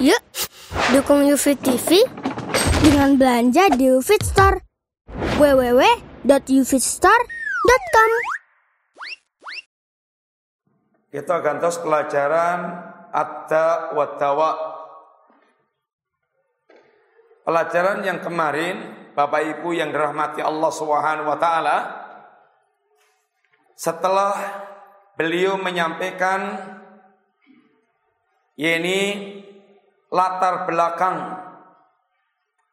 Yuk, dukung UFIT TV dengan belanja di UFIT Store. www.ufitstore.com Kita gantos pelajaran Adda wa Dawa. Pelajaran yang kemarin, Bapak Ibu yang dirahmati Allah Subhanahu wa taala, setelah beliau menyampaikan yaitu latar belakang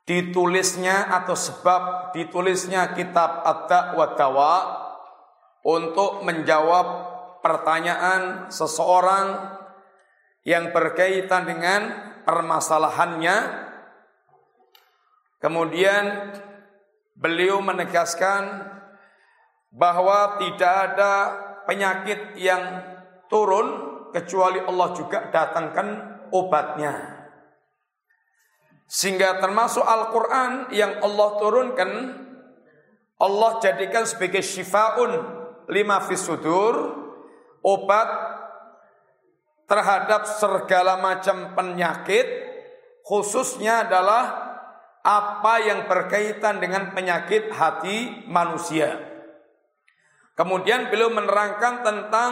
ditulisnya atau sebab ditulisnya kitab Ad-Da wa Dawa untuk menjawab pertanyaan seseorang yang berkaitan dengan permasalahannya. Kemudian beliau menegaskan bahwa tidak ada penyakit yang turun kecuali Allah juga datangkan obatnya. Sehingga termasuk Al-Quran yang Allah turunkan Allah jadikan sebagai syifaun lima fisudur Obat terhadap segala macam penyakit Khususnya adalah apa yang berkaitan dengan penyakit hati manusia. Kemudian beliau menerangkan tentang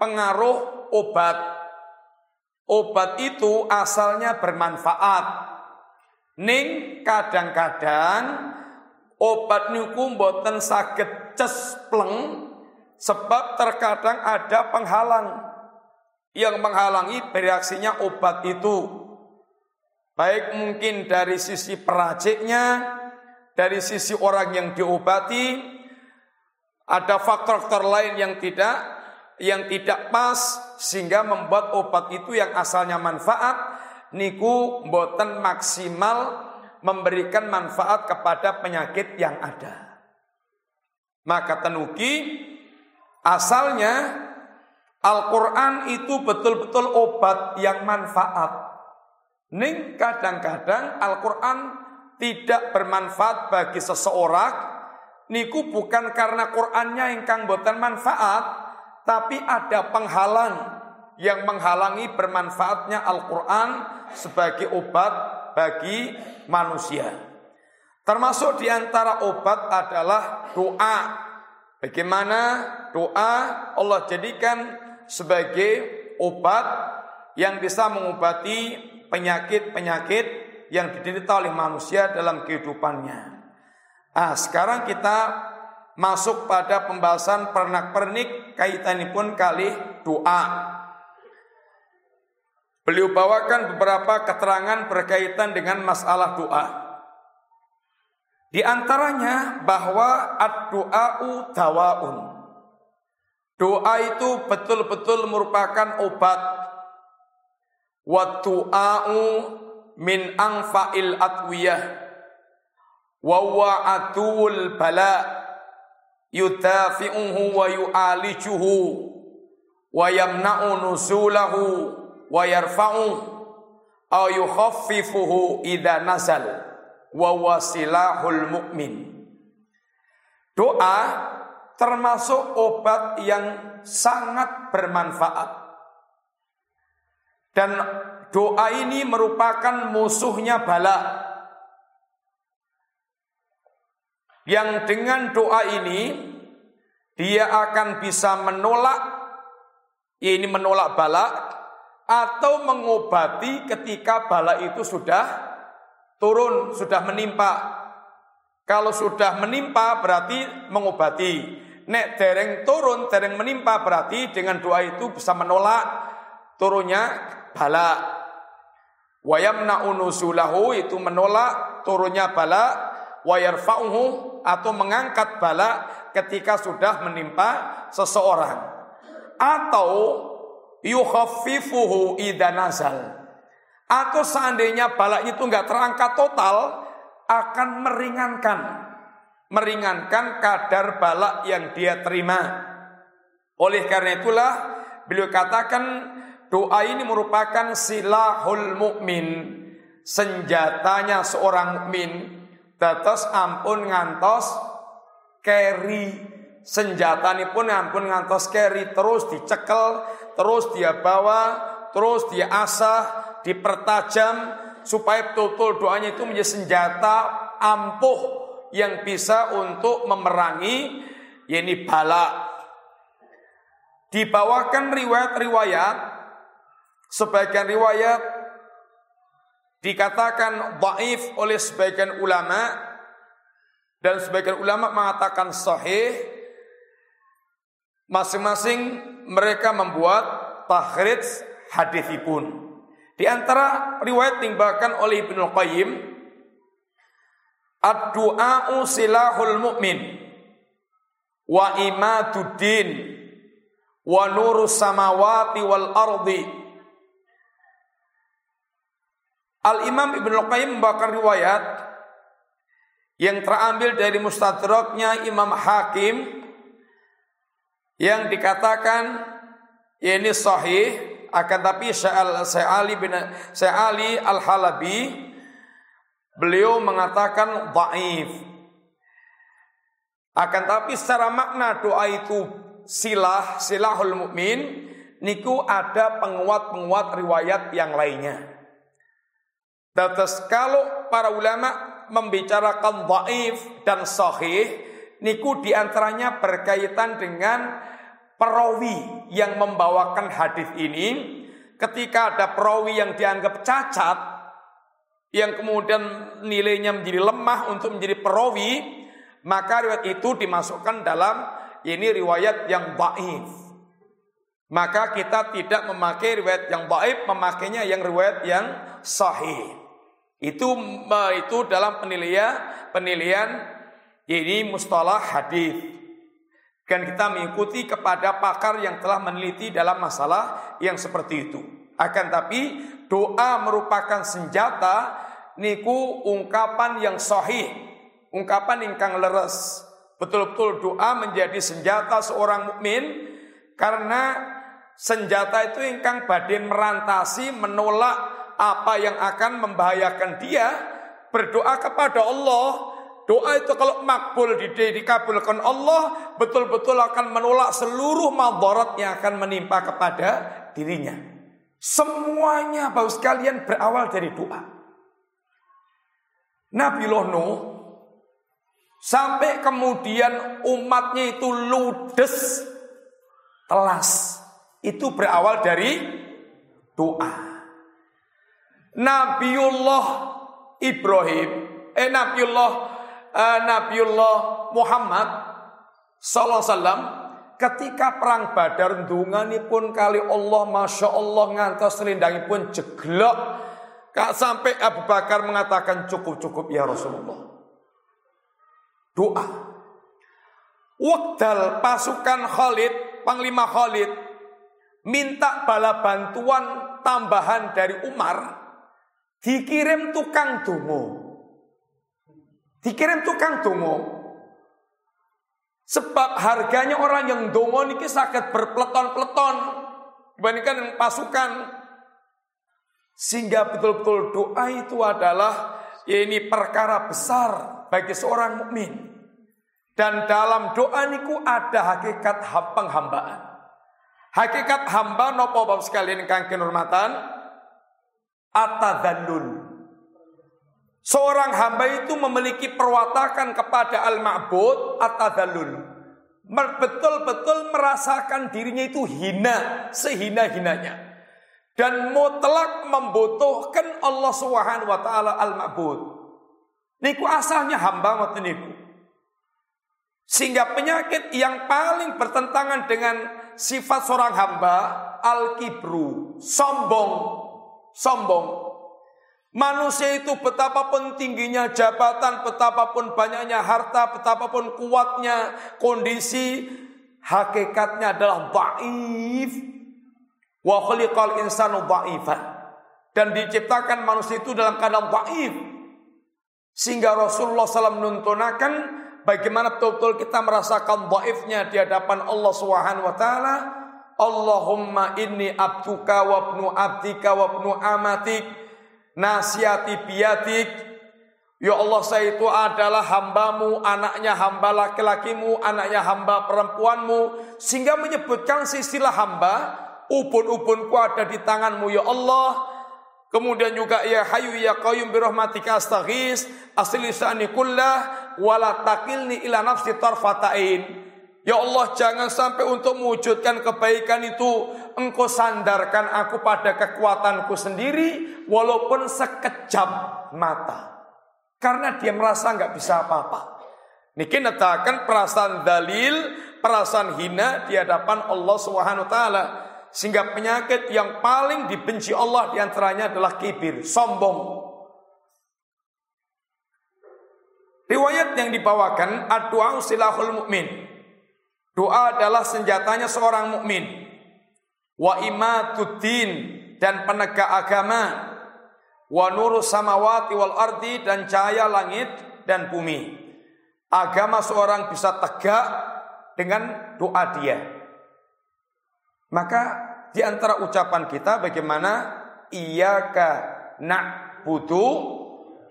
pengaruh obat. Obat itu asalnya bermanfaat Ning kadang-kadang obat niku mboten saged cespleng sebab terkadang ada penghalang yang menghalangi bereaksinya obat itu. Baik mungkin dari sisi peraciknya, dari sisi orang yang diobati, ada faktor-faktor lain yang tidak yang tidak pas sehingga membuat obat itu yang asalnya manfaat niku mboten maksimal memberikan manfaat kepada penyakit yang ada. Maka tenuki asalnya Al-Quran itu betul-betul obat yang manfaat. Ning kadang-kadang Al-Quran tidak bermanfaat bagi seseorang. Niku bukan karena Qurannya ingkang boten manfaat, tapi ada penghalang yang menghalangi bermanfaatnya Al-Quran sebagai obat bagi manusia. Termasuk di antara obat adalah doa. Bagaimana doa Allah jadikan sebagai obat yang bisa mengobati penyakit-penyakit yang diderita oleh manusia dalam kehidupannya. Ah, sekarang kita masuk pada pembahasan pernak-pernik kaitannya pun kali doa. Beliau bawakan beberapa keterangan berkaitan dengan masalah doa. Di antaranya bahwa ad-du'a'u dawaun. Doa itu betul-betul merupakan obat. Wa du'a'u min anfa'il adwiyah. Wa wa'atul bala yudafi'uhu wa yu'alijuhu wa yamna'u wa yarfa'u yukhaffifuhu idza wa mu'min. Doa termasuk obat yang sangat bermanfaat. Dan doa ini merupakan musuhnya bala. Yang dengan doa ini dia akan bisa menolak ini menolak bala atau mengobati ketika bala itu sudah turun, sudah menimpa. Kalau sudah menimpa berarti mengobati. Nek dereng turun, dereng menimpa berarti dengan doa itu bisa menolak turunnya bala. Wayamna unusulahu itu menolak turunnya bala. Wayarfa'uhu atau mengangkat bala ketika sudah menimpa seseorang. Atau yukhaffifuhu idza nazal. Atau seandainya bala itu enggak terangkat total akan meringankan meringankan kadar bala yang dia terima. Oleh karena itulah beliau katakan doa ini merupakan silahul mukmin, senjatanya seorang mukmin. Dados ampun ngantos keri senjata ini pun ampun ngantos keri terus dicekel, terus dia bawa, terus dia asah, dipertajam supaya betul-betul doanya itu menjadi senjata ampuh yang bisa untuk memerangi yakni bala. Dibawakan riwayat-riwayat sebagian riwayat dikatakan dhaif oleh sebagian ulama dan sebagian ulama mengatakan sahih masing-masing mereka membuat tahrij hadithipun. Di antara riwayat dibawakan oleh Ibnu Qayyim Ad-du'a'u silahul mu'min wa imaduddin wa nurus samawati wal ardi Al-Imam Ibnu Qayyim membawakan riwayat yang terambil dari mustadraknya Imam Hakim yang dikatakan ini sahih akan tapi Sya'ali bin Al-Halabi beliau mengatakan dhaif. Akan tapi secara makna doa itu silah, silahul mukmin niku ada penguat-penguat riwayat yang lainnya. Terus kalau para ulama membicarakan dhaif dan sahih niku di antaranya berkaitan dengan perawi yang membawakan hadis ini. Ketika ada perawi yang dianggap cacat yang kemudian nilainya menjadi lemah untuk menjadi perawi maka riwayat itu dimasukkan dalam ini riwayat yang baif maka kita tidak memakai riwayat yang baif memakainya yang riwayat yang sahih. Itu itu dalam penilaian penilaian ini mustalah hadis dan kita mengikuti kepada pakar yang telah meneliti dalam masalah yang seperti itu. Akan tapi doa merupakan senjata niku ungkapan yang sahih, ungkapan ingkang leres. Betul-betul doa menjadi senjata seorang mukmin karena senjata itu ingkang badin merantasi menolak apa yang akan membahayakan dia berdoa kepada Allah Doa itu kalau makbul di, dikabulkan Allah betul-betul akan menolak seluruh madarat yang akan menimpa kepada dirinya. Semuanya Bapak sekalian berawal dari doa. Nabi Nuh sampai kemudian umatnya itu ludes telas. Itu berawal dari doa. Nabiullah Ibrahim, eh Nabiullah uh, Nabiullah Muhammad sallallahu alaihi wasallam ketika perang Badar pun kali Allah Masya Allah ngantos pun jeglok Kak sampai Abu Bakar mengatakan cukup-cukup ya Rasulullah. Doa. Wakdal pasukan Khalid, Panglima Khalid, minta bala bantuan tambahan dari Umar, dikirim tukang dungo. Dikirim tukang dongo. Sebab harganya orang yang dongo niki sakit berpeleton-peleton dibandingkan dengan pasukan. Sehingga betul-betul doa itu adalah ya ini perkara besar bagi seorang mukmin. Dan dalam doa niku ada hakikat penghambaan. Hakikat hamba nopo bapak sekalian kang kenurmatan atadzallul Seorang hamba itu memiliki perwatakan kepada al-ma'bud at-tadallul. Betul-betul merasakan dirinya itu hina, sehina-hinanya. Dan mutlak membutuhkan Allah Subhanahu wa taala al-ma'bud. Niku asalnya hamba ngoten niku. Sehingga penyakit yang paling bertentangan dengan sifat seorang hamba al-kibru, sombong, sombong. Manusia itu betapapun tingginya jabatan, betapapun banyaknya harta, betapapun kuatnya kondisi, hakikatnya adalah baif. Wa khuliqal insanu ba'ifan. Dan diciptakan manusia itu dalam keadaan baif. Sehingga Rasulullah SAW menuntunakan bagaimana betul-betul kita merasakan baifnya di hadapan Allah Subhanahu wa taala. Allahumma inni abduka wa abdika wa amatik Nasihati biadik Ya Allah saya itu adalah hambamu, anaknya hamba laki-lakimu, anaknya hamba perempuanmu. Sehingga menyebutkan sisilah hamba, ubun-ubunku ada di tanganmu ya Allah. Kemudian juga ya hayu ya qayyum bi rahmatika astaghis asli sa'ni kullah wala takilni ila nafsi tarfatain. Ya Allah jangan sampai untuk mewujudkan kebaikan itu engkau sandarkan aku pada kekuatanku sendiri walaupun sekejap mata. Karena dia merasa nggak bisa apa-apa. Niki netakan perasaan dalil, perasaan hina di hadapan Allah Subhanahu taala. Sehingga penyakit yang paling dibenci Allah di antaranya adalah kibir, sombong. Riwayat yang dibawakan, doa silahul mukmin. Doa adalah senjatanya seorang mukmin. Wa imatuddin dan penegak agama. Wa nuru samawati wal ardi dan cahaya langit dan bumi. Agama seorang bisa tegak dengan doa dia. Maka di antara ucapan kita bagaimana iyyaka na'budu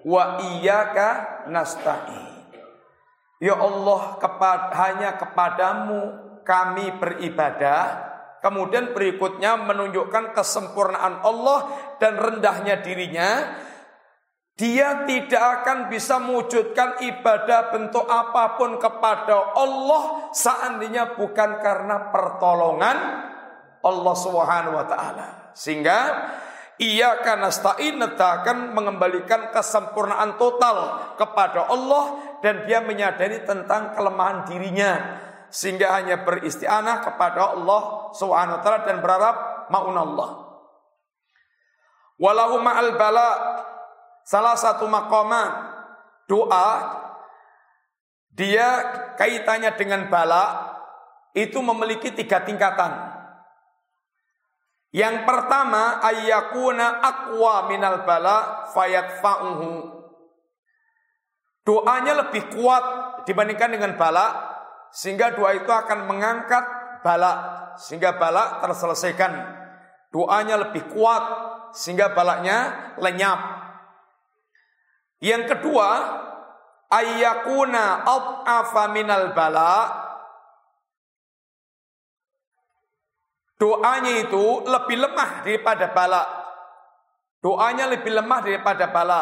wa iyyaka nasta'in. Ya Allah, hanya kepadamu kami beribadah. Kemudian berikutnya menunjukkan kesempurnaan Allah dan rendahnya dirinya. Dia tidak akan bisa mewujudkan ibadah bentuk apa pun kepada Allah seandainya bukan karena pertolongan Allah Subhanahu wa taala. Sehingga ia karena stain akan mengembalikan kesempurnaan total kepada Allah dan dia menyadari tentang kelemahan dirinya sehingga hanya beristianah kepada Allah Subhanahu wa taala dan berharap maun Allah. Walahu ma'al bala salah satu maqaman doa dia kaitannya dengan bala itu memiliki tiga tingkatan. Yang pertama ayyakuna aqwa minal bala fayadfa'uhu. Doanya lebih kuat dibandingkan dengan bala sehingga doa itu akan mengangkat bala sehingga bala terselesaikan. Doanya lebih kuat sehingga balaknya lenyap. Yang kedua, ayyakuna ad'afa minal bala Doanya itu lebih lemah daripada bala. Doanya lebih lemah daripada bala.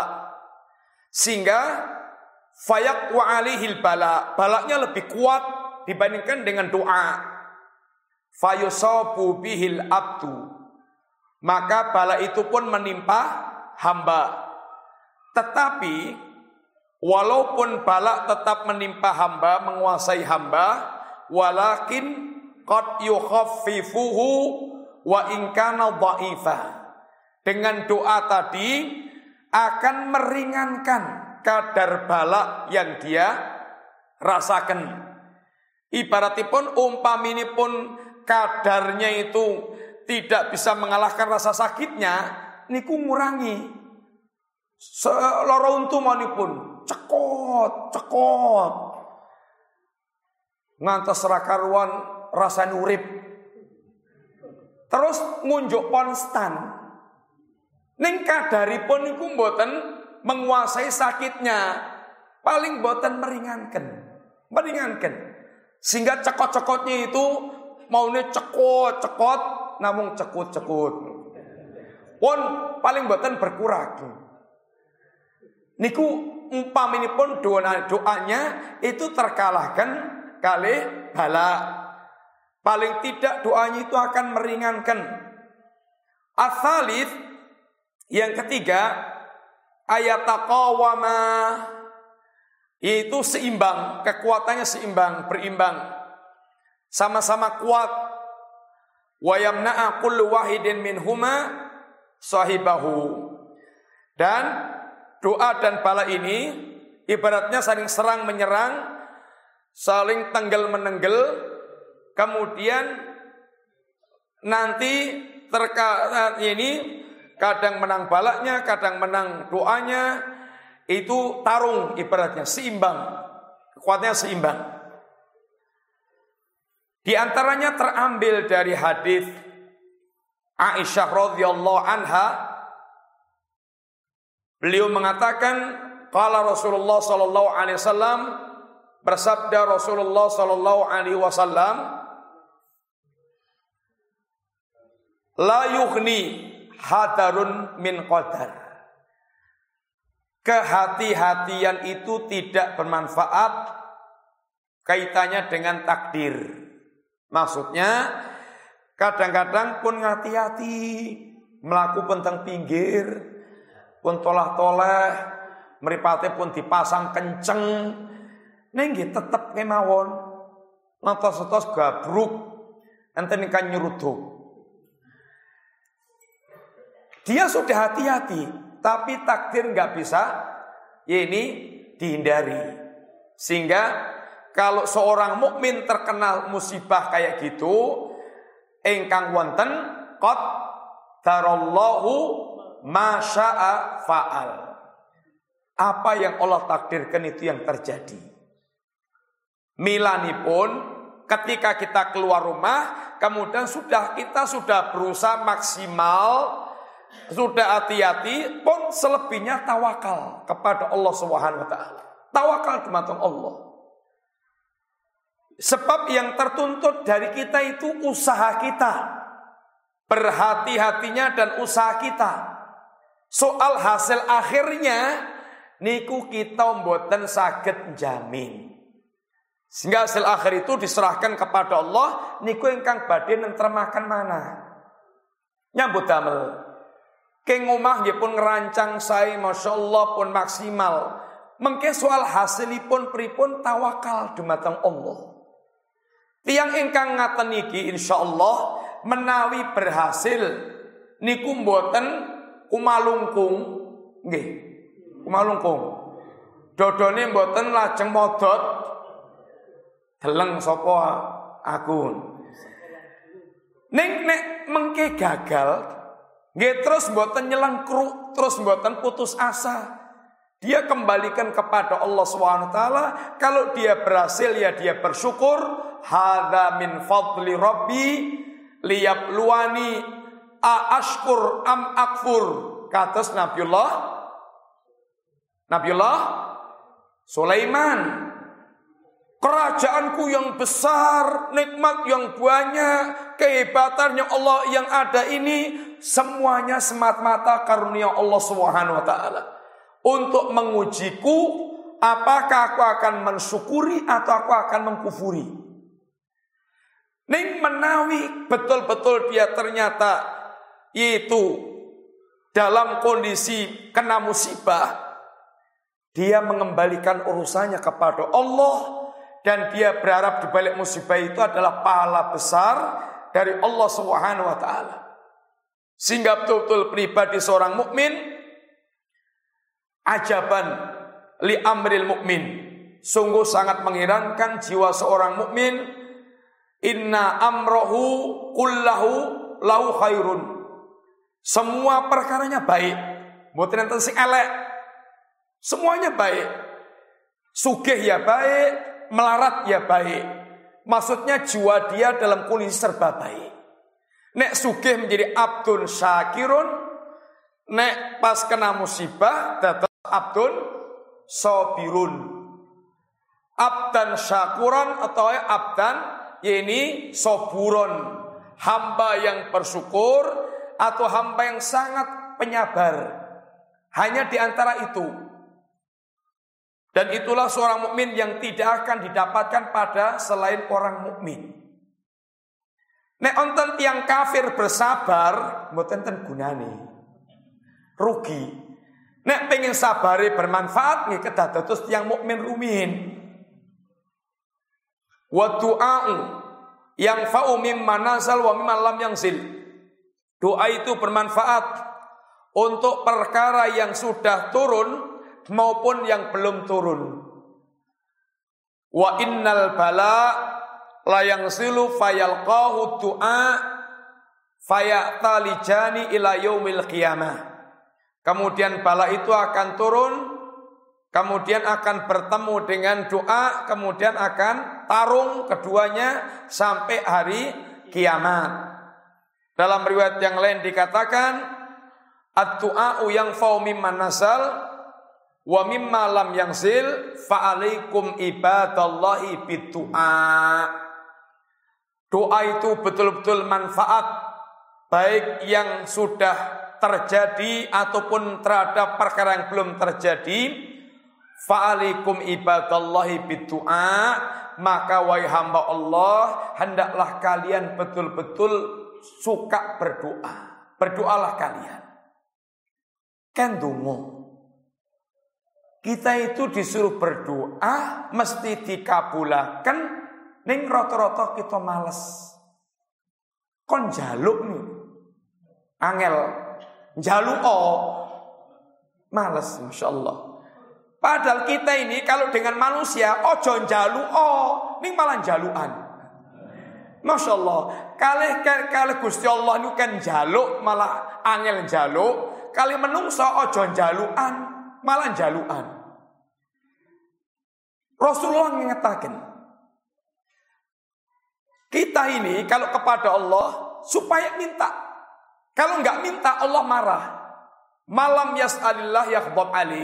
Sehingga fayak wa alihil bala. Balaknya lebih kuat dibandingkan dengan doa. Fayusabu bihil abdu. Maka bala itu pun menimpa hamba. Tetapi walaupun balak tetap menimpa hamba, menguasai hamba, walakin qad yukhaffifuhu wa in kana. Dengan doa tadi akan meringankan kadar balak yang dia rasakan. Ibaratipun pun kadarnya itu tidak bisa mengalahkan rasa sakitnya, niku ngurangi. Loro untu pun cekot, cekot. Ngantos rakaruan rasa nurip. Terus ngunjuk konstan. Ning kadaripun niku mboten menguasai sakitnya. Paling mboten meringankan. Meringankan. Sehingga cekot-cekotnya itu maunya cekot-cekot namun cekut-cekut. Pun paling mboten berkurang. Niku umpaminipun doa doanya itu terkalahkan kali bala Paling tidak doanya itu akan meringankan. Asalif yang ketiga ayat taqawama yaitu seimbang, kekuatannya seimbang, berimbang. Sama-sama kuat. Wa yamna'a kullu wahidin minhuma sahibahu. Dan doa dan bala ini ibaratnya saling serang menyerang, saling tenggal menenggel, Kemudian nanti terkait ini kadang menang balaknya, kadang menang doanya, itu tarung ibaratnya seimbang, kekuatannya seimbang. Di antaranya terambil dari hadis Aisyah radhiyallahu anha beliau mengatakan qala Rasulullah sallallahu alaihi wasallam bersabda Rasulullah sallallahu alaihi wasallam La yughni hadarun min qadar. Kehati-hatian itu tidak bermanfaat kaitannya dengan takdir. Maksudnya kadang-kadang pun hati-hati melakukan tentang pinggir, pun tolah-toleh, meripate pun dipasang kenceng, nenggi tetep kemawon, nontos-nontos gabruk, ente kan nyeruduk. Dia sudah hati-hati, tapi takdir nggak bisa ini dihindari. Sehingga kalau seorang mukmin terkena musibah kayak gitu, engkang wonten qad darallahu masya'a fa'al. Apa yang Allah takdirkan itu yang terjadi. Milani pun ketika kita keluar rumah, kemudian sudah kita sudah berusaha maksimal, sudah hati-hati, pun selebihnya tawakal kepada Allah Subhanahu wa taala. Tawakal kepada Allah. Sebab yang tertuntut dari kita itu usaha kita berhati-hatinya dan usaha kita. Soal hasil akhirnya niku kita mboten saged jamin. Sehingga hasil akhir itu diserahkan kepada Allah, niku ingkang badhe nentremaken mana. Nyambut damel. Keng omah nggih pun ngerancang saya Masya Allah pun maksimal. Mengke soal hasilipun pripun tawakal dumateng Allah. Tiang ingkang ngaten iki insyaallah menawi berhasil niku mboten kumalungkung nggih kumalungkung dodone mboten lajeng modot deleng sapa aku ning nek mengke gagal nggih terus mboten nyelengkruk terus mboten putus asa. Dia kembalikan kepada Allah SWT Kalau dia berhasil ya dia bersyukur. Hada min fadli Rabbi liyab luani a ashkur am akfur. Katas Nabiullah Nabiullah Sulaiman Kerajaanku yang besar, nikmat yang banyak, kehebatannya Allah yang ada ini semuanya semata-mata karunia Allah Subhanahu wa taala. Untuk mengujiku apakah aku akan mensyukuri atau aku akan mengkufuri. Ning menawi betul-betul dia ternyata itu dalam kondisi kena musibah, dia mengembalikan urusannya kepada Allah dan dia berharap di balik musibah itu adalah pahala besar dari Allah Subhanahu wa taala. Sehingga betul-betul pribadi seorang mukmin ajaban li amril mukmin. Sungguh sangat mengherankan jiwa seorang mukmin Inna amrohu kullahu lau khairun. Semua perkaranya baik. Mboten enten sing elek. Semuanya baik. Sugih ya baik, melarat ya baik. Maksudnya jiwa dia dalam kondisi serba baik. Nek sugih menjadi abdun syakirun, nek pas kena musibah datang abdun sobirun. Abdan syakuran atau abdan ini soburon hamba yang bersyukur atau hamba yang sangat penyabar hanya di antara itu dan itulah seorang mukmin yang tidak akan didapatkan pada selain orang mukmin. Nek onten tiang kafir bersabar, mboten ten gunane. Rugi. Nek pengen sabari bermanfaat nih kedados tiang mukmin rumin. Wa du'a'u yang fa'u mimma nasal wa mimma lam yangsil. Doa itu bermanfaat untuk perkara yang sudah turun maupun yang belum turun. Wa innal bala la yangsilu fayalqahu du'a fayatalijani ila yaumil qiyamah. Kemudian bala itu akan turun kemudian akan bertemu dengan doa, kemudian akan tarung keduanya sampai hari kiamat. Dalam riwayat yang lain dikatakan, Ad-du'a'u yang fau mimman nasal wa mimma lam yangsil fa'alaikum ibadallahi bidu'a. Doa itu betul-betul manfaat baik yang sudah terjadi ataupun terhadap perkara yang belum terjadi. Fa'alikum ibadallahi bidu'a maka wahai hamba Allah hendaklah kalian betul-betul suka berdoa. Berdoalah kalian. Kan dungu? Kita itu disuruh berdoa mesti dikabulaken ning rata-rata kita males. Kon jaluk nih angel jaluk oh males masya Allah. Padahal kita ini kalau dengan manusia ojo jaluk oh ini malah jaluan Masya Allah. Kali, kali Gusti Allah ini kan jaluk Malah angel jaluk Kali menungso ojo jaluan Malah jaluan Rasulullah mengatakan Kita ini kalau kepada Allah Supaya minta kalau nggak minta Allah marah. Malam yas'alillah yakhdab ali.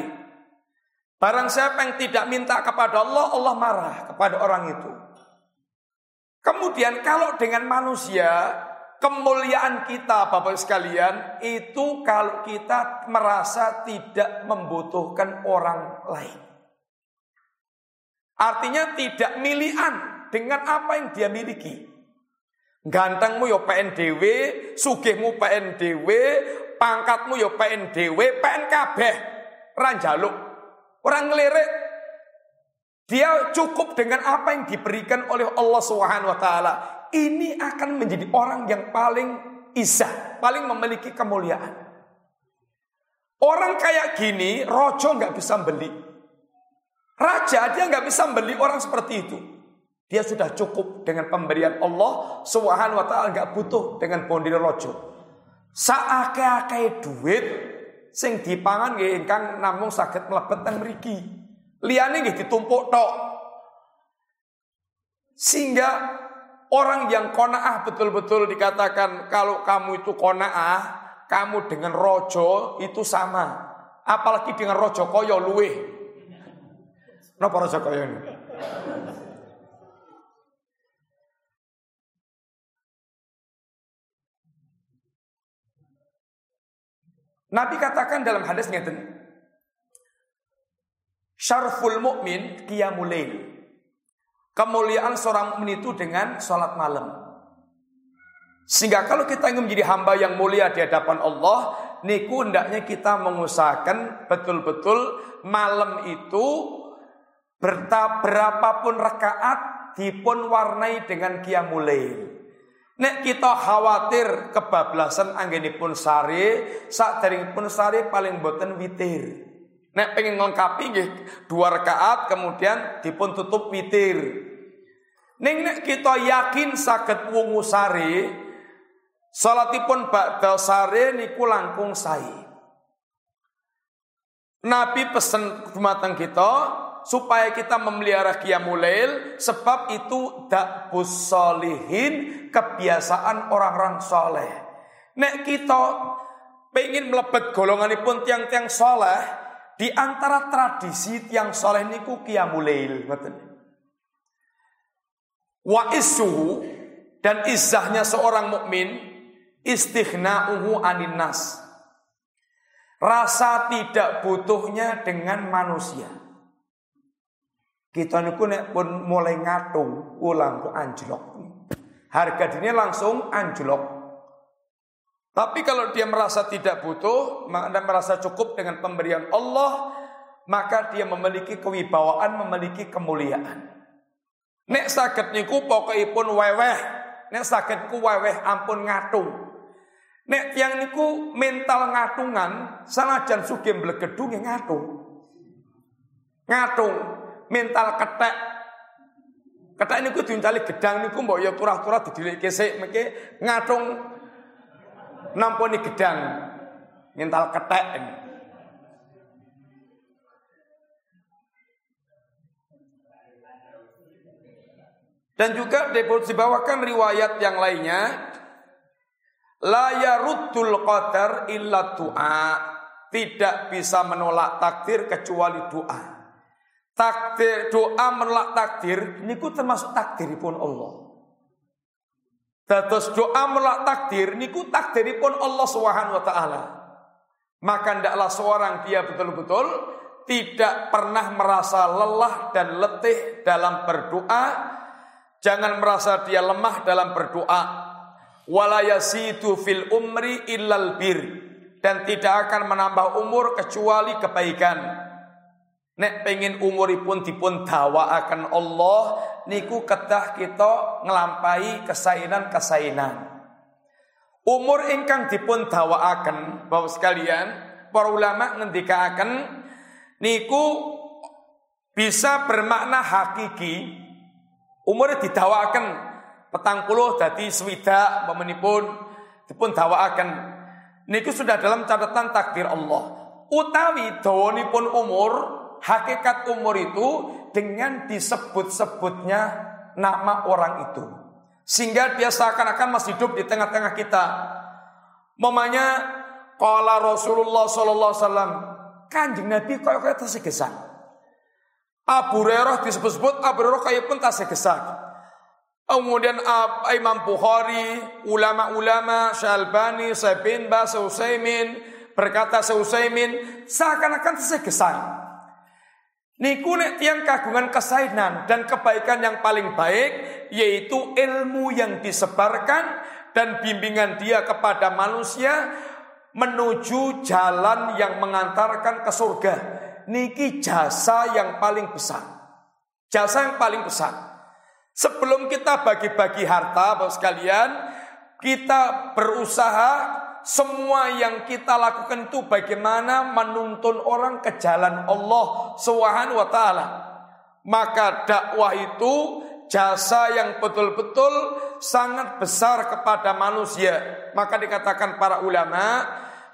Barang siapa yang tidak minta kepada Allah, Allah marah kepada orang itu. Kemudian kalau dengan manusia, kemuliaan kita Bapak sekalian, itu kalau kita merasa tidak membutuhkan orang lain. Artinya tidak milihan dengan apa yang dia miliki. Gantengmu yo PNDW, sugihmu PNDW, pangkatmu yo PNDW, PN kabeh. Ora njaluk, ora ngelirik. Dia cukup dengan apa yang diberikan oleh Allah Subhanahu wa taala. Ini akan menjadi orang yang paling isah, paling memiliki kemuliaan. Orang kayak gini, rojo nggak bisa beli. Raja dia nggak bisa beli orang seperti itu. Dia sudah cukup dengan pemberian Allah Subhanahu wa taala enggak butuh dengan bondi rojo. Saake-ake duit sing dipangan nggih ingkang namung saged mlebet teng mriki. Liyane nggih ditumpuk tok. Sehingga orang yang konaah betul-betul dikatakan kalau kamu itu konaah, kamu dengan rojo itu sama. Apalagi dengan rojo koyo luwe. Napa rojo koyo ini? Nabi katakan dalam hadis ngeten. Syarful mukmin qiyamul Kemuliaan seorang mukmin itu dengan sholat malam. Sehingga kalau kita ingin menjadi hamba yang mulia di hadapan Allah, niku hendaknya kita mengusahakan betul-betul malam itu berapapun rakaat dipun warnai dengan qiyamul Nek kita khawatir kebablasan anggenipun sare, sak pun sare paling boten witir. Nek pengen ngelengkapi nggih dua rakaat kemudian dipun tutup witir. Ning nek kita yakin saged wungu sare, salatipun ba'da sare niku langkung sae. Nabi pesen dumateng kita supaya kita memelihara qiyamul sebab itu dakbus solihin kebiasaan orang-orang soleh. Nek kita pengen melebet golongan pun tiang-tiang soleh di antara tradisi tiang soleh niku qiyamul betul. Wa isu dan izahnya seorang mukmin istighna'uhu anin nas. Rasa tidak butuhnya dengan manusia. Kita niku nek pun mulai ngatung ulang ku anjlok. Harga dirinya langsung anjlok. Tapi kalau dia merasa tidak butuh dan merasa cukup dengan pemberian Allah, maka dia memiliki kewibawaan, memiliki kemuliaan. Nek sakit niku pokokipun weweh, nek sakit ku weweh ampun ngatung. Nek tiang niku mental ngatungan, sanajan sugih mblegedung ngatung. Ngatung mental ketek. Ketek niku diuncali gedang niku mbok ya turah-turah didilike sik mengke ngatung namponi gedang. Mental ketek. Dan juga dibawakan riwayat yang lainnya La yaruddul qadar illa du'a Tidak bisa menolak takdir kecuali doa Takdir doa menolak takdir niku termasuk takdir pun Allah. Dados doa menolak takdir niku takdiripun Allah Subhanahu wa taala. Maka ndaklah seorang dia betul-betul tidak pernah merasa lelah dan letih dalam berdoa. Jangan merasa dia lemah dalam berdoa. Walayasitu fil umri illal bir dan tidak akan menambah umur kecuali kebaikan. Nek pengen umuripun dipun akan Allah niku kedah kita ngelampai kesainan-kesainan. Umur ingkang dipun akan Bapak sekalian, para ulama ngendikaaken niku bisa bermakna hakiki. Umur akan petang puluh dadi swida pemenipun dipun akan niku sudah dalam catatan takdir Allah. Utawi dawanipun umur hakikat umur itu dengan disebut-sebutnya nama orang itu. Sehingga dia seakan-akan masih hidup di tengah-tengah kita. Mamanya Kala Rasulullah sallallahu alaihi wasallam, Kanjeng Nabi kaya kaya gesak. Abu Hurairah disebut-sebut Abu Hurairah kaya pun gesak. Kemudian Imam Bukhari, ulama-ulama, Syalbani, Saibin, Bas, berkata Usaimin, seakan-akan gesak. Niku nek tiang kagungan kesainan dan kebaikan yang paling baik yaitu ilmu yang disebarkan dan bimbingan dia kepada manusia menuju jalan yang mengantarkan ke surga. Niki jasa yang paling besar. Jasa yang paling besar. Sebelum kita bagi-bagi harta, Bapak sekalian, kita berusaha semua yang kita lakukan itu bagaimana menuntun orang ke jalan Allah Subhanahu wa taala. Maka dakwah itu jasa yang betul-betul sangat besar kepada manusia. Maka dikatakan para ulama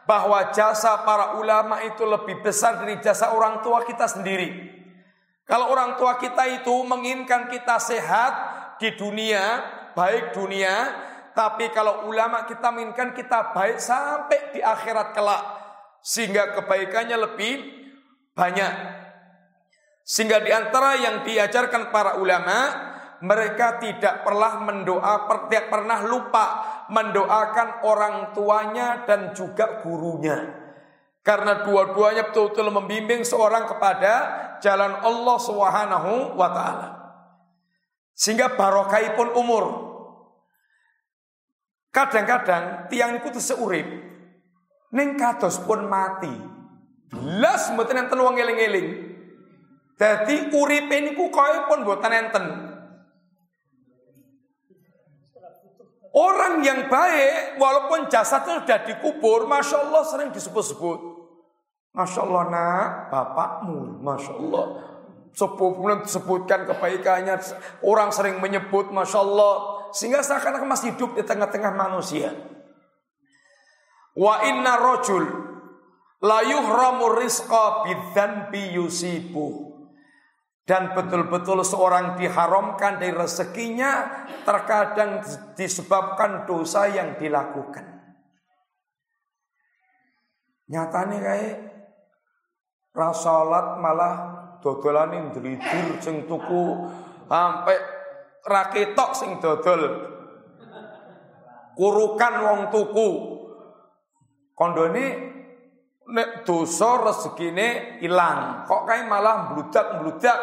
bahwa jasa para ulama itu lebih besar dari jasa orang tua kita sendiri. Kalau orang tua kita itu menginginkan kita sehat di dunia, baik dunia, tapi kalau ulama kita minkan kita baik sampai di akhirat kelak. Sehingga kebaikannya lebih banyak. Sehingga di antara yang diajarkan para ulama, mereka tidak pernah mendoa, tidak pernah lupa mendoakan orang tuanya dan juga gurunya. Karena dua-duanya betul-betul membimbing seorang kepada jalan Allah Subhanahu wa taala. Sehingga barokah pun umur. Kadang-kadang tiang niku seurip ning kados pun mati. Belas mboten enten wong eling-eling. Dadi uripe niku kaya pun mboten enten. Orang yang baik, walaupun jasadnya sudah dikubur, masya Allah sering disebut-sebut. Masya Allah nak, bapakmu, masya Allah. Sebut disebutkan kebaikannya, orang sering menyebut, masya Allah sehingga seakan-akan masih hidup di tengah-tengah manusia. Wa inna rojul la yuhramu rizqa bidzanbi yusibu. Dan betul-betul seorang diharamkan dari rezekinya terkadang disebabkan dosa yang dilakukan. Nyatane kayak rasalat malah dodolane ndridur sing tuku sampai raketok sing dodol. Kurukan wong tuku. Kondone nek dosa rezekine ilang. Kok kae malah mbludak-mbludak.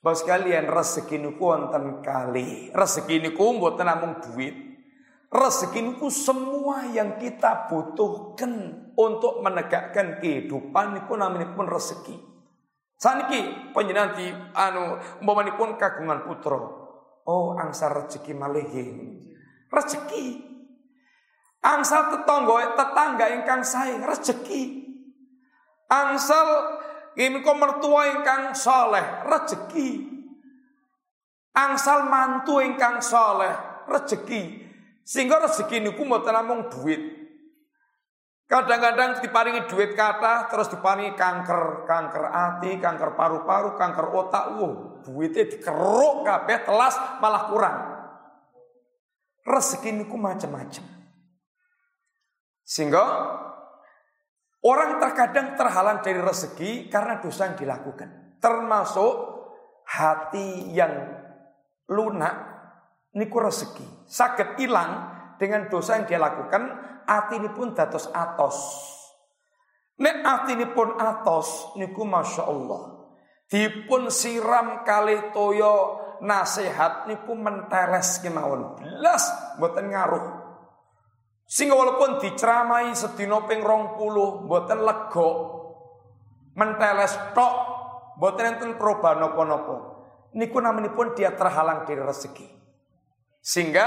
Bos kalian rezeki niku wonten kali. Rezeki niku mboten namung duit. Rezeki niku semua yang kita butuhkan untuk menegakkan kehidupan niku namanya pun rezeki. Saniki panjenengan di anu umpamanipun kagungan putra. Oh, angsa rezeki malehe. Rezeki. Angsal tetangga tetangga ingkang sae rezeki. Angsal menika mertua ingkang saleh rezeki. Angsal mantu ingkang saleh rezeki. Sehingga rezeki niku mboten namung duit, Kadang-kadang diparingi duit kata, terus diparingi kanker, kanker hati, kanker paru-paru, kanker otak. Wow, duitnya dikeruk kabeh telas malah kurang. Rezeki niku macam-macam. Sehingga orang terkadang terhalang dari rezeki karena dosa yang dilakukan. Termasuk hati yang lunak niku rezeki. Sakit hilang dengan dosa yang dia lakukan, hati ini pun dados atos. Nek pun atos, niku masya Allah. Dipun siram kali toyo nasihat niku menteles kemauan belas buatan ngaruh. Sehingga walaupun diceramai sedino ping puluh buatan lego menteles tok buatan enten perubahan nopo-nopo. Niku namanya pun dia terhalang dari rezeki. Sehingga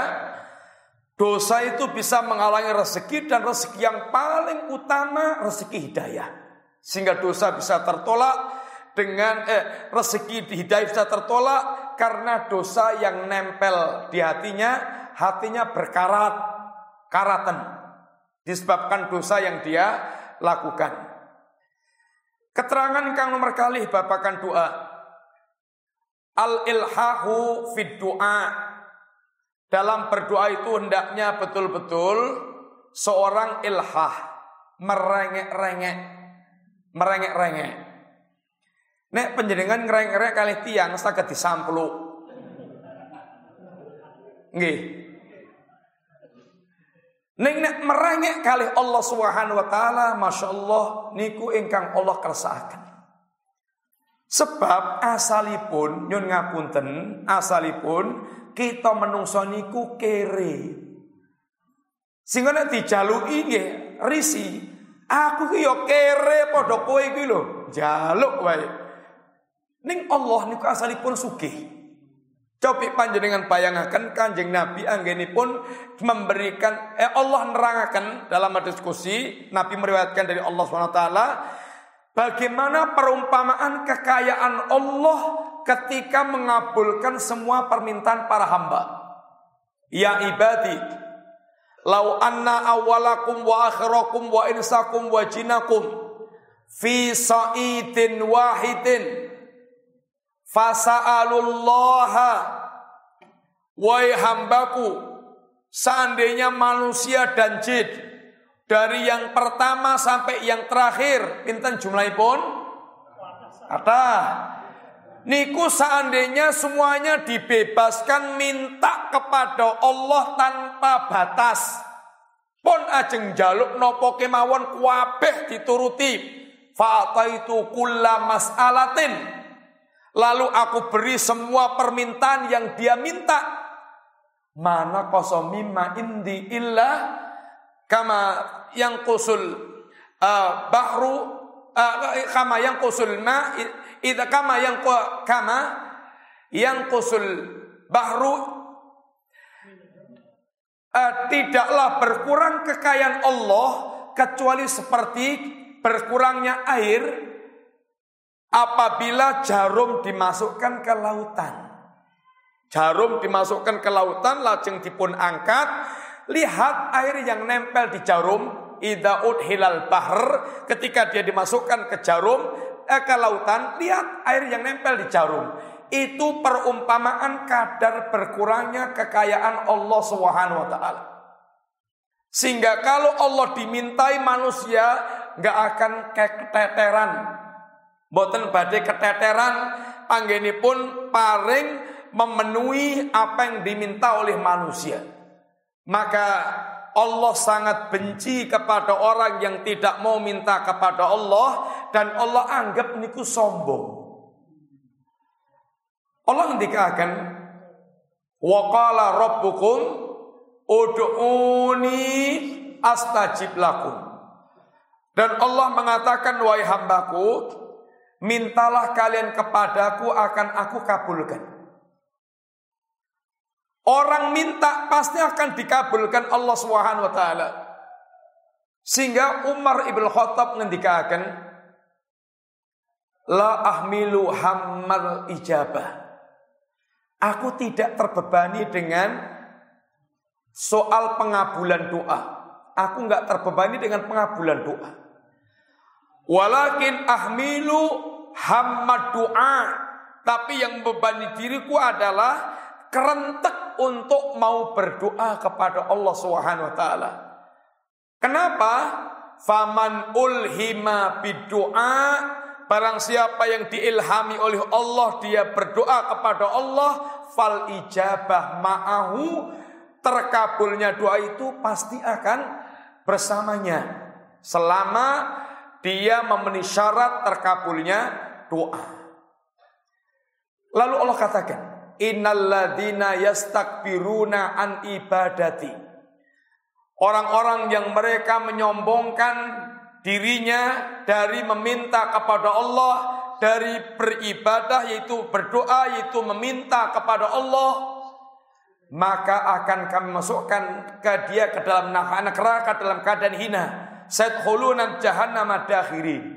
Dosa itu bisa menghalangi rezeki dan rezeki yang paling utama rezeki hidayah. Sehingga dosa bisa tertolak dengan eh, rezeki di hidayah bisa tertolak karena dosa yang nempel di hatinya, hatinya berkarat, karatan. Disebabkan dosa yang dia lakukan. Keterangan kang nomor kali bapakan doa. Al-ilhahu fid doa dalam berdoa itu hendaknya betul-betul seorang ilhah merengek-rengek merengek-rengek. Nek penjenengan ngerengek-rengek kali tiang saged disamplu. Nggih. Ning nek merengek kali Allah Subhanahu wa taala masyaallah niku ingkang Allah kersakaken. Sebab asalipun nyun ngapunten asalipun kita menungso niku kere. Sehingga nek dijaluki nggih risi. Aku ki yo kere padha kowe iki lho, jaluk wae. Ning Allah niku asalipun sugih. Cobi panjenengan bayangaken Kanjeng Nabi anggenipun memberikan eh Allah nerangaken dalam diskusi Nabi meriwayatkan dari Allah SWT bagaimana perumpamaan kekayaan Allah ketika mengabulkan semua permintaan para hamba. Ya ibadi, lau anna awalakum wa akhirakum wa insakum wa jinakum fi sa'idin wahidin fasa'alullaha. Wahai hambaku seandainya manusia dan jin dari yang pertama sampai yang terakhir pinten jumlahnya pun kata Niku seandainya semuanya dibebaskan minta kepada Allah tanpa batas. Pun ajeng jaluk nopo kemawon kuabeh dituruti. itu kulla mas'alatin. Lalu aku beri semua permintaan yang dia minta. Mana kosomima indi illa kama yang kusul uh, bahru uh, kama yang kusul ma Ida kama yang kama yang kusul bahru uh, tidaklah berkurang kekayaan Allah kecuali seperti berkurangnya air apabila jarum dimasukkan ke lautan. Jarum dimasukkan ke lautan lajeng dipun angkat, lihat air yang nempel di jarum idaud hilal bahr ketika dia dimasukkan ke jarum eh, ke lautan, lihat air yang nempel di jarum. Itu perumpamaan kadar berkurangnya kekayaan Allah Subhanahu wa taala. Sehingga kalau Allah dimintai manusia nggak akan keteteran. Boten badai keteteran panggeni pun paring memenuhi apa yang diminta oleh manusia. Maka Allah sangat benci kepada orang yang tidak mau minta kepada Allah dan Allah anggap niku sombong. Allah ngendikaken wa qala rabbukum ud'uni astajib lakum. Dan Allah mengatakan wahai hambaku mintalah kalian kepadaku akan aku kabulkan. Orang minta pasti akan dikabulkan Allah Subhanahu wa taala. Sehingga Umar Ibn Khattab ngendikakan la ahmilu hammal ijabah. Aku tidak terbebani dengan soal pengabulan doa. Aku nggak terbebani dengan pengabulan doa. Walakin ahmilu hammad doa. Tapi yang membebani diriku adalah kerentek untuk mau berdoa kepada Allah Subhanahu wa taala. Kenapa? Faman ulhima bidoa Barang siapa yang diilhami oleh Allah dia berdoa kepada Allah fal ijabah ma'ahu terkabulnya doa itu pasti akan bersamanya selama dia memenuhi syarat terkabulnya doa. Lalu Allah katakan, Innalladzina yastakbiruna an ibadati. Orang-orang yang mereka menyombongkan dirinya dari meminta kepada Allah, dari beribadah yaitu berdoa yaitu meminta kepada Allah, maka akan kami masukkan ke dia ke dalam neraka dalam keadaan hina Sadkhuluna jahannama dakhirin.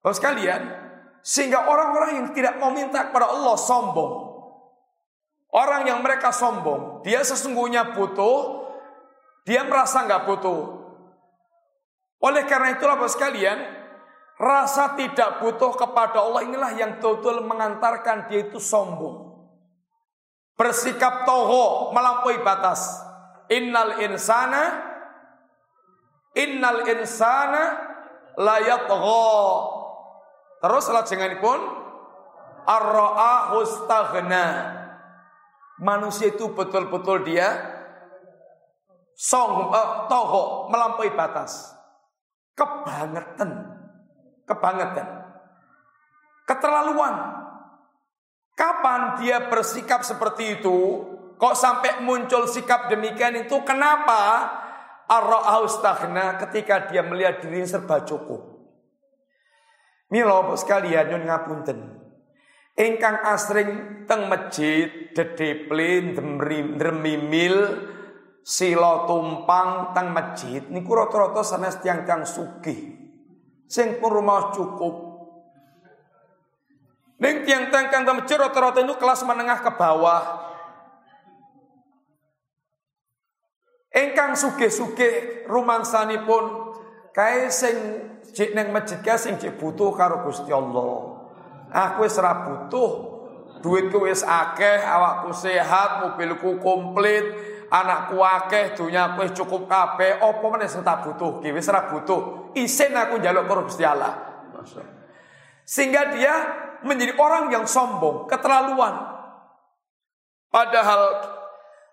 Bapak sekalian, sehingga orang-orang yang tidak mau minta kepada Allah sombong. Orang yang mereka sombong, dia sesungguhnya butuh, dia merasa nggak butuh. Oleh karena itulah Bapak sekalian, rasa tidak butuh kepada Allah inilah yang betul-betul mengantarkan dia itu sombong. Bersikap toho melampaui batas. Innal insana Innal insana layat Terus pun arra'ahu staghna. Manusia itu betul-betul dia song uh, toho melampaui batas. Kebangetan. Kebangetan. Keterlaluan. Kapan dia bersikap seperti itu? Kok sampai muncul sikap demikian itu? Kenapa? Ar-ra'ahu ketika dia melihat dirinya serba cukup. Milo sekalian nyun ngapunten. Ingkang asring teng masjid dedeplin dremimil sila tumpang teng masjid niku rata-rata sanes tiang-tiang sugih. Sing pun rumah cukup. Ning tiang-tiang kang masjid rata-rata itu kelas menengah ke bawah. Engkang suge-suge pun kae sing jek neng masjid kae sing jek butuh karo Gusti Allah. Aku wis ora butuh. Duitku wis akeh, awakku sehat, mobilku komplit, anakku akeh, dunyaku wis cukup kabeh. Apa meneh sing tak butuh? Wis ora butuh. Isin aku njaluk karo Gusti Allah. Sehingga dia menjadi orang yang sombong, keterlaluan. Padahal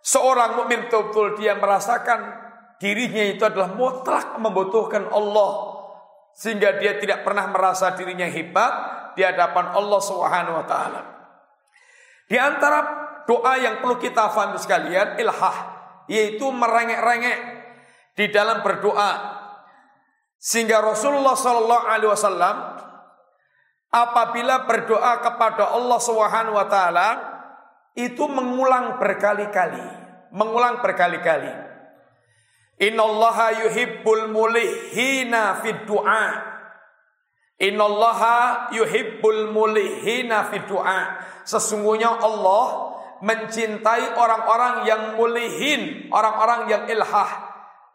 Seorang mukmin betul-betul dia merasakan dirinya itu adalah mutlak membutuhkan Allah sehingga dia tidak pernah merasa dirinya hebat di hadapan Allah Subhanahu wa taala. Di antara doa yang perlu kita faham sekalian ilhah yaitu merengek-rengek di dalam berdoa sehingga Rasulullah Shallallahu alaihi wasallam apabila berdoa kepada Allah Subhanahu wa taala itu mengulang berkali-kali, mengulang berkali-kali. Innallaha yuhibbul mulihina fid du'a. Innallaha yuhibbul mulihina fid du'a. Sesungguhnya Allah mencintai orang-orang yang mulihin, orang-orang yang ilhah,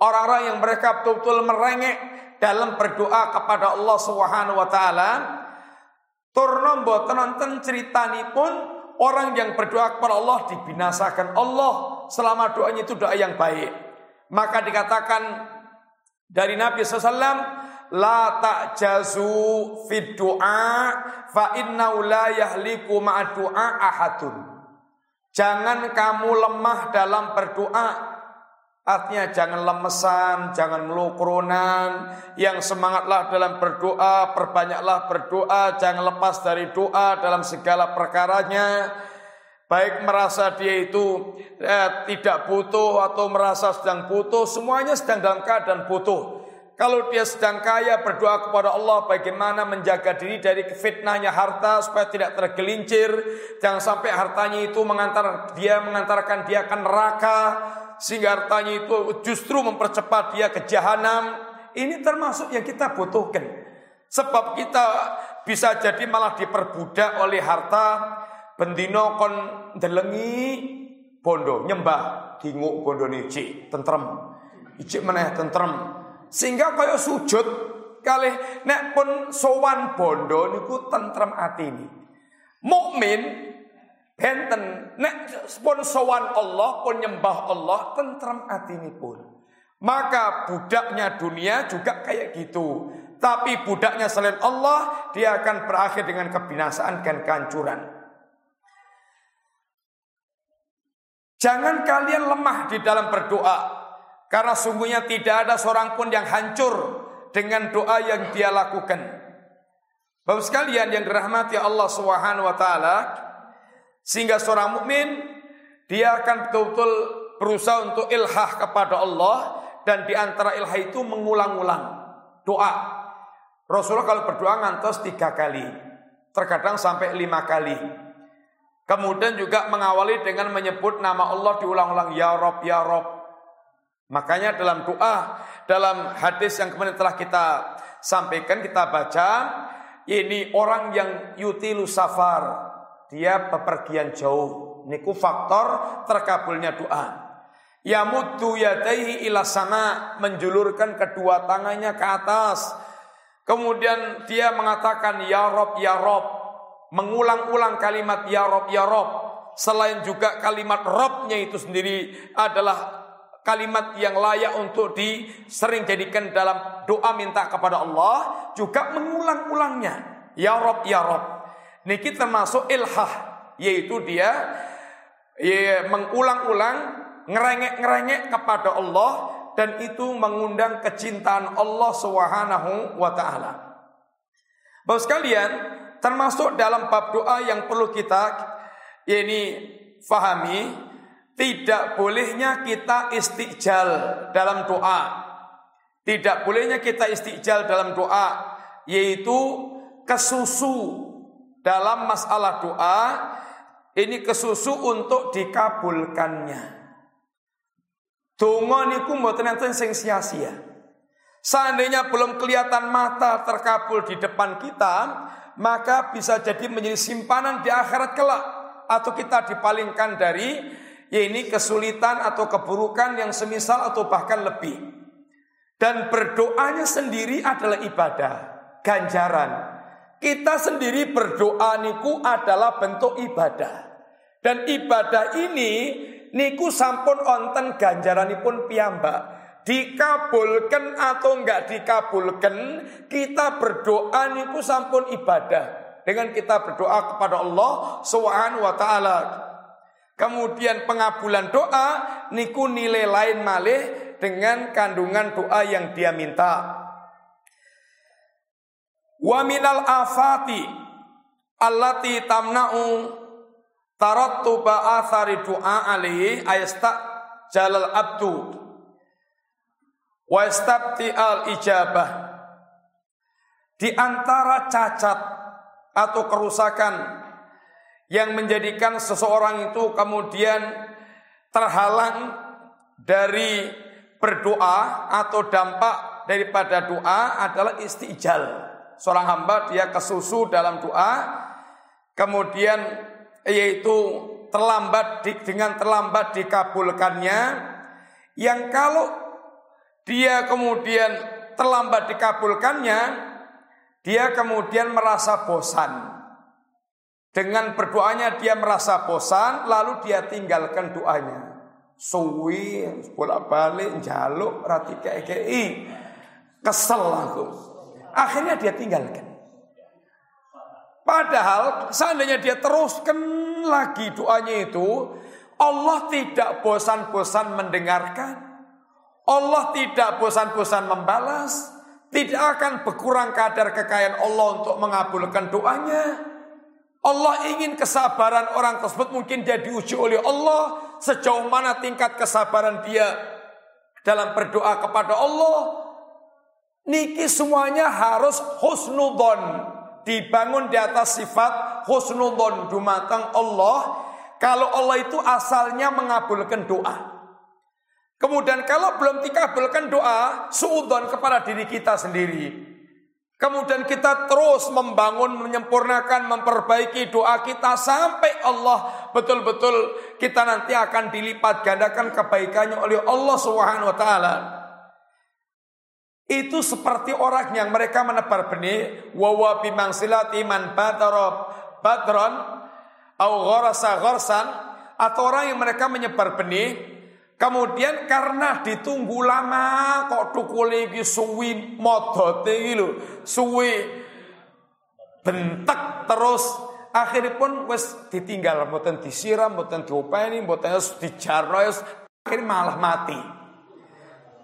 orang-orang yang mereka betul-betul merengek dalam berdoa kepada Allah Subhanahu wa taala. Turno mboten pun Orang yang berdoa kepada Allah dibinasakan Allah selama doanya itu doa yang baik. Maka dikatakan dari Nabi SAW, La ta'jazu fid du'a fa inna la yahliku ma'a du'a ahadun. Jangan kamu lemah dalam berdoa Artinya jangan lemesan, jangan melukronan, yang semangatlah dalam berdoa, perbanyaklah berdoa, jangan lepas dari doa dalam segala perkaranya. Baik merasa dia itu eh, tidak butuh atau merasa sedang butuh, semuanya sedang dalam keadaan butuh. Kalau dia sedang kaya berdoa kepada Allah bagaimana menjaga diri dari fitnahnya harta supaya tidak tergelincir, jangan sampai hartanya itu mengantar dia mengantarkan dia ke neraka, sehingga hartanya itu justru mempercepat dia ke jahanam. Ini termasuk yang kita butuhkan. Sebab kita bisa jadi malah diperbudak oleh harta bendino kon delengi bondo nyembah dinguk bondo niji tentrem ijik meneh tentrem sehingga kaya sujud kali nek pun sowan bondo niku tentrem atini mukmin Benten nek pun sowan Allah pun nyembah Allah tentram pun. Maka budaknya dunia juga kayak gitu. Tapi budaknya selain Allah dia akan berakhir dengan kebinasaan dan kehancuran. Jangan kalian lemah di dalam berdoa. Karena sungguhnya tidak ada seorang pun yang hancur dengan doa yang dia lakukan. Bapak sekalian yang dirahmati Allah Subhanahu wa taala, sehingga seorang mukmin dia akan betul-betul berusaha untuk ilhah kepada Allah dan di antara ilhah itu mengulang-ulang doa. Rasulullah kalau berdoa ngantos tiga kali, terkadang sampai lima kali. Kemudian juga mengawali dengan menyebut nama Allah diulang-ulang, Ya Rob, Ya Rob. Makanya dalam doa, dalam hadis yang kemudian telah kita sampaikan, kita baca, ini orang yang yutilu safar, dia bepergian jauh. Niku faktor terkabulnya doa. Ya mutu yadaihi ila sama, menjulurkan kedua tangannya ke atas. Kemudian dia mengatakan ya Rob ya Rob, mengulang-ulang kalimat ya Rob ya Rob. Selain juga kalimat Robnya itu sendiri adalah kalimat yang layak untuk disering jadikan dalam doa minta kepada Allah juga mengulang-ulangnya ya Rob ya Rob niki termasuk ilhah yaitu dia ya, mengulang-ulang ngerengek-ngerengek kepada Allah dan itu mengundang kecintaan Allah Subhanahu wa taala. Bapak sekalian, termasuk dalam bab doa yang perlu kita ini fahami tidak bolehnya kita istiqjal dalam doa. Tidak bolehnya kita istiqjal dalam doa yaitu kesusu dalam masalah doa ini kesusu untuk dikabulkannya. Donga niku mboten enten sing sia-sia. Seandainya belum kelihatan mata terkabul di depan kita, maka bisa jadi menjadi simpanan di akhirat kelak atau kita dipalingkan dari ya ini kesulitan atau keburukan yang semisal atau bahkan lebih. Dan berdoanya sendiri adalah ibadah, ganjaran. Kita sendiri berdoa niku adalah bentuk ibadah. Dan ibadah ini niku sampun onten ganjaranipun piyambak. Dikabulkan atau enggak dikabulkan, kita berdoa niku sampun ibadah. Dengan kita berdoa kepada Allah Subhanahu wa taala. Kemudian pengabulan doa niku nilai lain malih dengan kandungan doa yang dia minta. Wa minal afati allati tamna'u tarattuba athari doa alaihi ayasta jalal abdu wa istabti al ijabah di antara cacat atau kerusakan yang menjadikan seseorang itu kemudian terhalang dari berdoa atau dampak daripada doa adalah istijal. Seorang hamba dia kesusu dalam doa, kemudian yaitu terlambat dengan terlambat dikabulkannya, yang kalau dia kemudian terlambat dikabulkannya, dia kemudian merasa bosan. Dengan berdoanya dia merasa bosan, lalu dia tinggalkan doanya. Suwi, bolak balik, jaluk, rati kei, kesel aku. Akhirnya dia tinggalkan. Padahal seandainya dia teruskan lagi doanya itu, Allah tidak bosan-bosan mendengarkan. Allah tidak bosan-bosan membalas. Tidak akan berkurang kadar kekayaan Allah untuk mengabulkan doanya. Allah ingin kesabaran orang tersebut mungkin dia diuji oleh Allah sejauh mana tingkat kesabaran dia dalam berdoa kepada Allah. Niki semuanya harus husnudon dibangun di atas sifat husnudon dumatang Allah. Kalau Allah itu asalnya mengabulkan doa. Kemudian kalau belum dikabulkan doa, suudon kepada diri kita sendiri. Kemudian kita terus membangun, menyempurnakan, memperbaiki doa kita sampai Allah betul-betul kita nanti akan dilipat gandakan kebaikannya oleh Allah Subhanahu wa taala. Itu seperti orang yang mereka menebar benih wa wa bimangsilati man badara badron au gharasa gharsan atau orang yang mereka menyebar benih Kemudian karena ditunggu lama kok tukule iki suwi modote iki lho, suwi bentek terus. Akhirnya pun wes ditinggal mboten disiram mboten diopeni mboten dijarno akhirnya malah mati.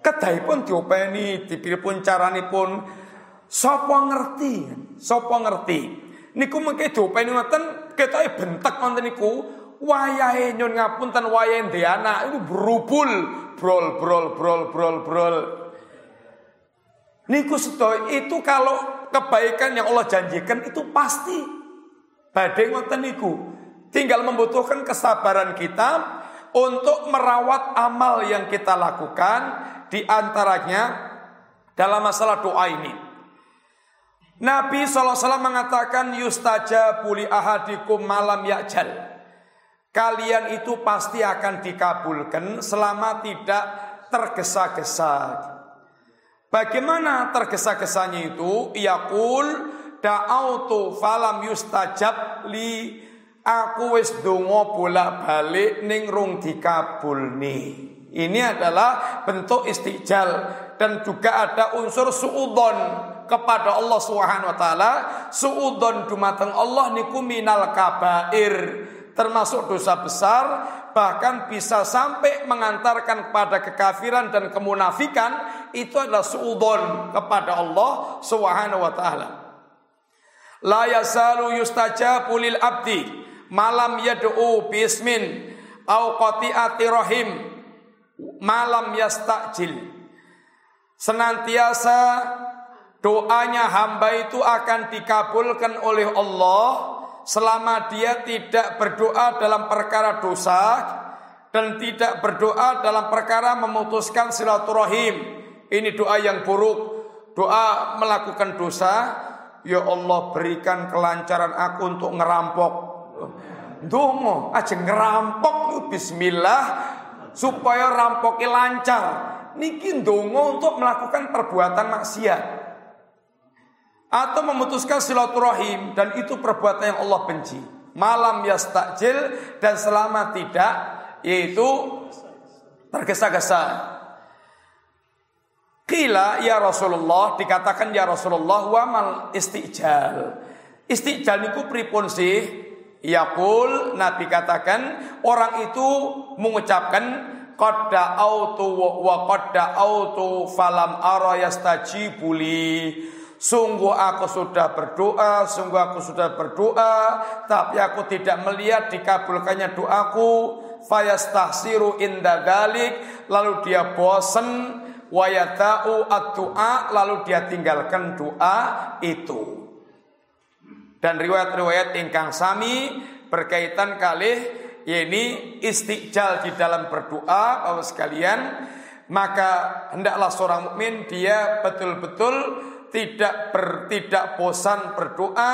Kedai pun diopeni dipilih pun carani pun. Sopo ngerti? Sopo ngerti? Niku mengke diopeni ngoten ketoke bentek ngoten niku wayahe nyon ngapunten wayahe ndek anak itu berubul brol brol brol brol brol niku sedo itu kalau kebaikan yang Allah janjikan itu pasti Badai ngoten niku. Tinggal membutuhkan kesabaran kita untuk merawat amal yang kita lakukan di antaranya dalam masalah doa ini. Nabi SAW mengatakan yustaja puli ahadikum malam yakjal. Kalian itu pasti akan dikabulkan selama tidak tergesa-gesa. Bagaimana tergesa-gesanya itu? Yaqul da'autu falam yustajab li aku wis donga bolak-balik ning rung dikabulni. Ini adalah bentuk istijal dan juga ada unsur suudon kepada Allah Subhanahu wa taala. Suudon dumateng Allah niku minal kabair termasuk dosa besar bahkan bisa sampai mengantarkan kepada kekafiran dan kemunafikan itu adalah suudon kepada Allah Subhanahu wa taala. La yasalu yustajabu lil abdi malam yad'u bismin au qati'ati rahim malam yastajil. Senantiasa doanya hamba itu akan dikabulkan oleh Allah selama dia tidak berdoa dalam perkara dosa dan tidak berdoa dalam perkara memutuskan silaturahim. Ini doa yang buruk. Doa melakukan dosa Ya Allah berikan kelancaran aku untuk ngerampok. Dongo aja ngerampok bismillah supaya rampoknya lancar. Niki dongo untuk melakukan perbuatan maksiat. Atau memutuskan silaturahim dan itu perbuatan yang Allah benci. Malam yastakjil dan selama tidak yaitu tergesa-gesa Kila ya Rasulullah dikatakan ya Rasulullah wa mal istijal. Istijal niku pripun sih? Yaqul Nabi katakan orang itu mengucapkan qad da'autu wa qad da'autu falam ara yastajibuli. Sungguh aku sudah berdoa, sungguh aku sudah berdoa, tapi aku tidak melihat dikabulkannya doaku. Fayastahsiru inda lalu dia bosan wayata'u ad-du'a lalu dia tinggalkan doa itu. Dan riwayat-riwayat ingkang sami berkaitan kalih yakni istiqjal di dalam berdoa Bapak sekalian maka hendaklah seorang mukmin dia betul-betul tidak ber, tidak bosan berdoa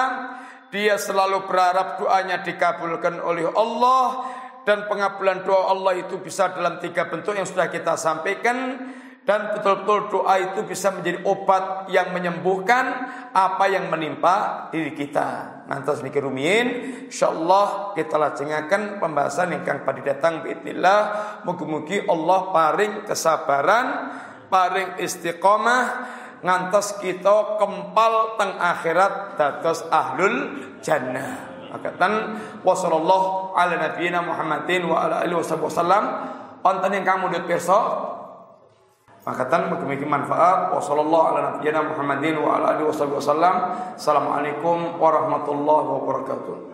dia selalu berharap doanya dikabulkan oleh Allah dan pengabulan doa Allah itu bisa dalam tiga bentuk yang sudah kita sampaikan dan betul-betul doa itu bisa menjadi obat yang menyembuhkan apa yang menimpa diri kita. Nanti niki rumiyin, insyaallah kita lajengaken pembahasan ingkang pada datang biidznillah. Mugi-mugi Allah paring kesabaran, paring istiqomah ngantos kita kempal teng akhirat dados ahlul jannah. Makatan wasallallahu ala nabiyina Muhammadin wa ala alihi wasallam. Wonten ingkang mundhut pirsa Makatan mugi manfaat. Wassallallahu ala nabiyyina Muhammadin wa ala alihi wasallam. Assalamualaikum warahmatullahi wabarakatuh.